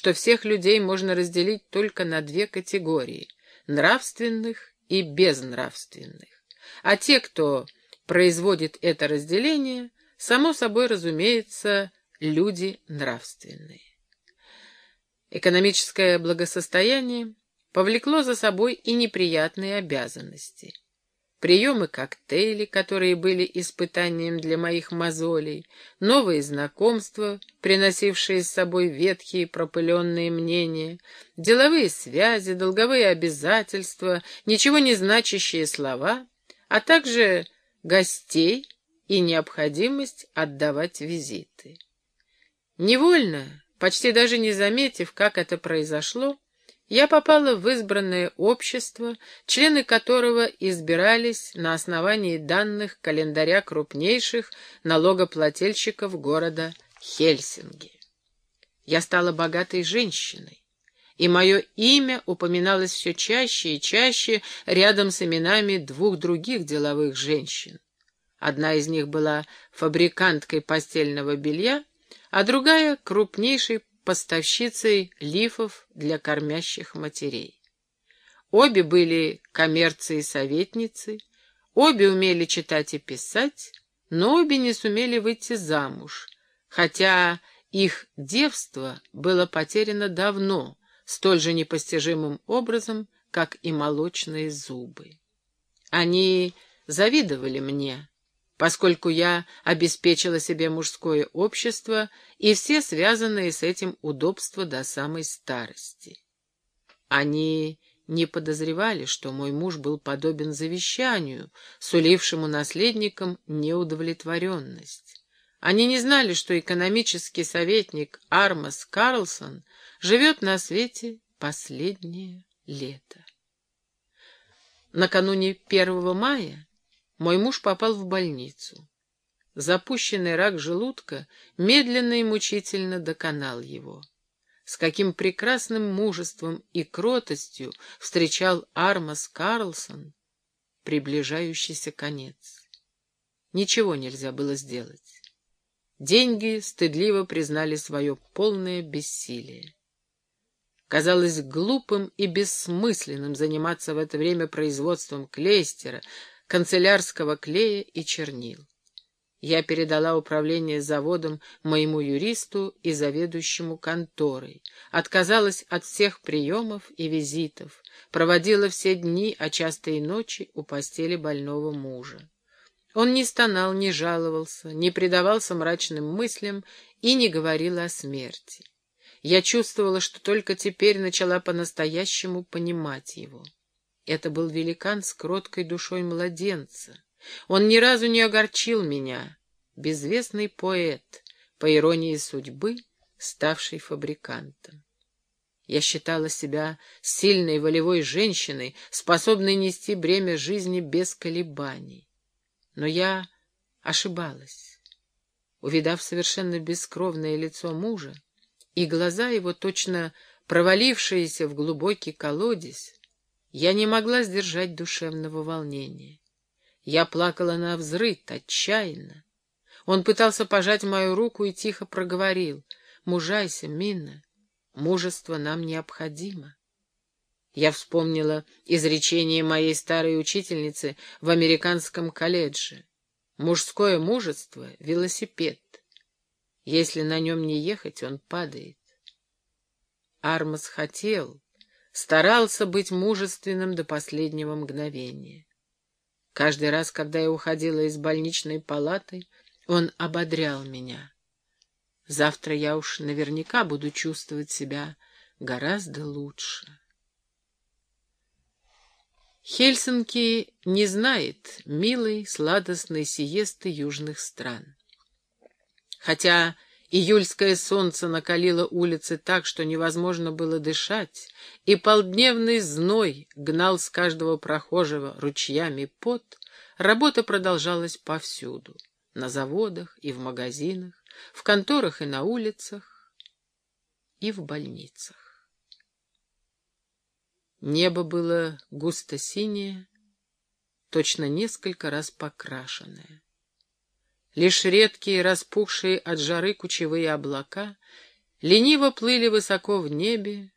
что всех людей можно разделить только на две категории — нравственных и безнравственных. А те, кто производит это разделение, само собой разумеется, люди нравственные. Экономическое благосостояние повлекло за собой и неприятные обязанности. Приемы коктейли, которые были испытанием для моих мозолей, новые знакомства, приносившие с собой ветхие пропыленные мнения, деловые связи, долговые обязательства, ничего не значащие слова, а также гостей и необходимость отдавать визиты. Невольно, почти даже не заметив, как это произошло, я попала в избранное общество, члены которого избирались на основании данных календаря крупнейших налогоплательщиков города Хельсинки. Я стала богатой женщиной, и мое имя упоминалось все чаще и чаще рядом с именами двух других деловых женщин. Одна из них была фабриканткой постельного белья, а другая — крупнейшей поставщицей лифов для кормящих матерей. Обе были коммерции советницы, обе умели читать и писать, но обе не сумели выйти замуж, хотя их девство было потеряно давно, столь же непостижимым образом, как и молочные зубы. Они завидовали мне, поскольку я обеспечила себе мужское общество и все связанные с этим удобства до самой старости. Они не подозревали, что мой муж был подобен завещанию, сулившему наследникам неудовлетворенность. Они не знали, что экономический советник Армас Карлсон живет на свете последнее лето. Накануне 1 мая мой муж попал в больницу. Запущенный рак желудка медленно и мучительно доконал его. С каким прекрасным мужеством и кротостью встречал Армас Карлсон приближающийся конец. Ничего нельзя было сделать. Деньги стыдливо признали свое полное бессилие. Казалось глупым и бессмысленным заниматься в это время производством клейстера, канцелярского клея и чернил. Я передала управление заводом моему юристу и заведующему конторой, отказалась от всех приемов и визитов, проводила все дни, а часто и ночи у постели больного мужа. Он не стонал, не жаловался, не предавался мрачным мыслям и не говорил о смерти. Я чувствовала, что только теперь начала по-настоящему понимать его. Это был великан с кроткой душой младенца. Он ни разу не огорчил меня. Безвестный поэт, по иронии судьбы, ставший фабрикантом. Я считала себя сильной волевой женщиной, способной нести бремя жизни без колебаний. Но я ошибалась. Увидав совершенно бескровное лицо мужа и глаза его, точно провалившиеся в глубокий колодец, я не могла сдержать душевного волнения. Я плакала на взрыв, отчаянно. Он пытался пожать мою руку и тихо проговорил. «Мужайся, Минна, мужество нам необходимо». Я вспомнила изречение моей старой учительницы в американском колледже. Мужское мужество — велосипед. Если на нем не ехать, он падает. Армас хотел, старался быть мужественным до последнего мгновения. Каждый раз, когда я уходила из больничной палаты, он ободрял меня. Завтра я уж наверняка буду чувствовать себя гораздо лучше. Хельсинки не знает милой, сладостной сиесты южных стран. Хотя Июльское солнце накалило улицы так, что невозможно было дышать, и полдневный зной гнал с каждого прохожего ручьями пот, работа продолжалась повсюду — на заводах и в магазинах, в конторах и на улицах, и в больницах. Небо было густо-синее, точно несколько раз покрашенное. Лишь редкие, распухшие от жары кучевые облака лениво плыли высоко в небе